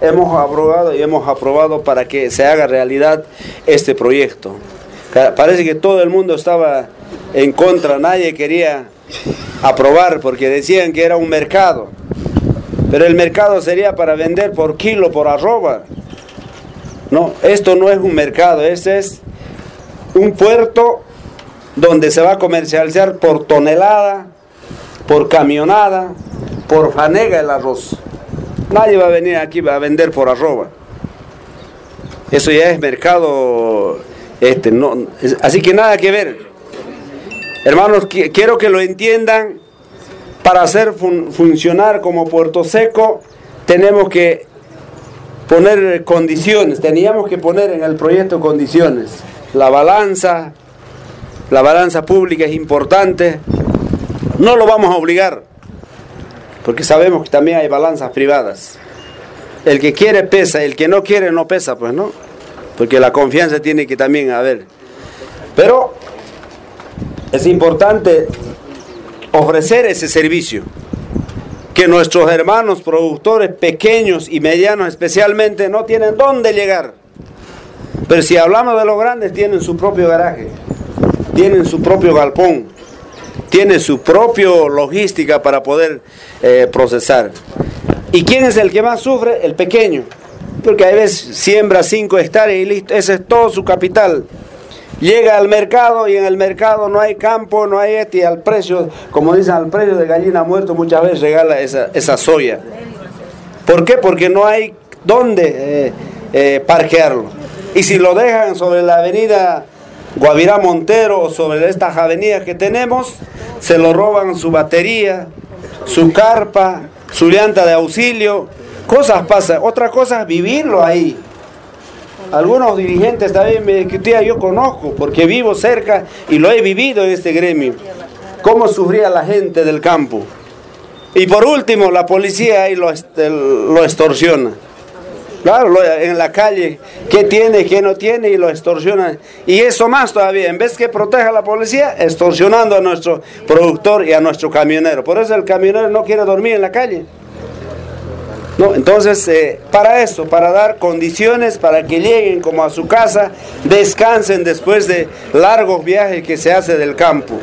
hemos aprobado y hemos aprobado para que se haga realidad este proyecto. Parece que todo el mundo estaba en contra, nadie quería aprobar porque decían que era un mercado. Pero el mercado sería para vender por kilo, por arroba. No, esto no es un mercado, este es un puerto donde se va a comercializar por tonelada, por camionada, por fanega el arroz. Nadie va a venir aquí a vender por arroba. Eso ya es mercado, este, no, así que nada que ver. Hermanos, quiero que lo entiendan. Para hacer funcionar como Puerto Seco, tenemos que poner condiciones, teníamos que poner en el proyecto condiciones. La balanza, la balanza pública es importante. No lo vamos a obligar, porque sabemos que también hay balanzas privadas. El que quiere pesa, el que no quiere no pesa, pues no. Porque la confianza tiene que también haber. Pero es importante ofrecer ese servicio. Que nuestros hermanos productores pequeños y medianos especialmente no tienen dónde llegar. Pero si hablamos de los grandes, tienen su propio garaje, tienen su propio galpón, tienen su propia logística para poder eh, procesar. ¿Y quién es el que más sufre? El pequeño. Porque a veces siembra 5 hectáreas y listo, ese es todo su capital llega al mercado y en el mercado no hay campo, no hay este, y al precio, como dicen, al precio de gallina muerto muchas veces regala esa, esa soya. ¿Por qué? Porque no hay dónde eh, eh, parquearlo. Y si lo dejan sobre la avenida Guavirá Montero sobre estas avenidas que tenemos, se lo roban su batería, su carpa, su llanta de auxilio, cosas pasan. Otra cosa es vivirlo ahí algunos dirigentes también me discutían, yo conozco, porque vivo cerca y lo he vivido en este gremio. Cómo sufría la gente del campo. Y por último, la policía ahí lo, lo extorsiona. Claro, en la calle, qué tiene, qué no tiene, y lo extorsiona. Y eso más todavía, en vez que proteja a la policía, extorsionando a nuestro productor y a nuestro camionero. Por eso el camionero no quiere dormir en la calle. ¿no? Entonces, eh, para eso, para dar condiciones para que lleguen como a su casa, descansen después de largos viajes que se hace del campo.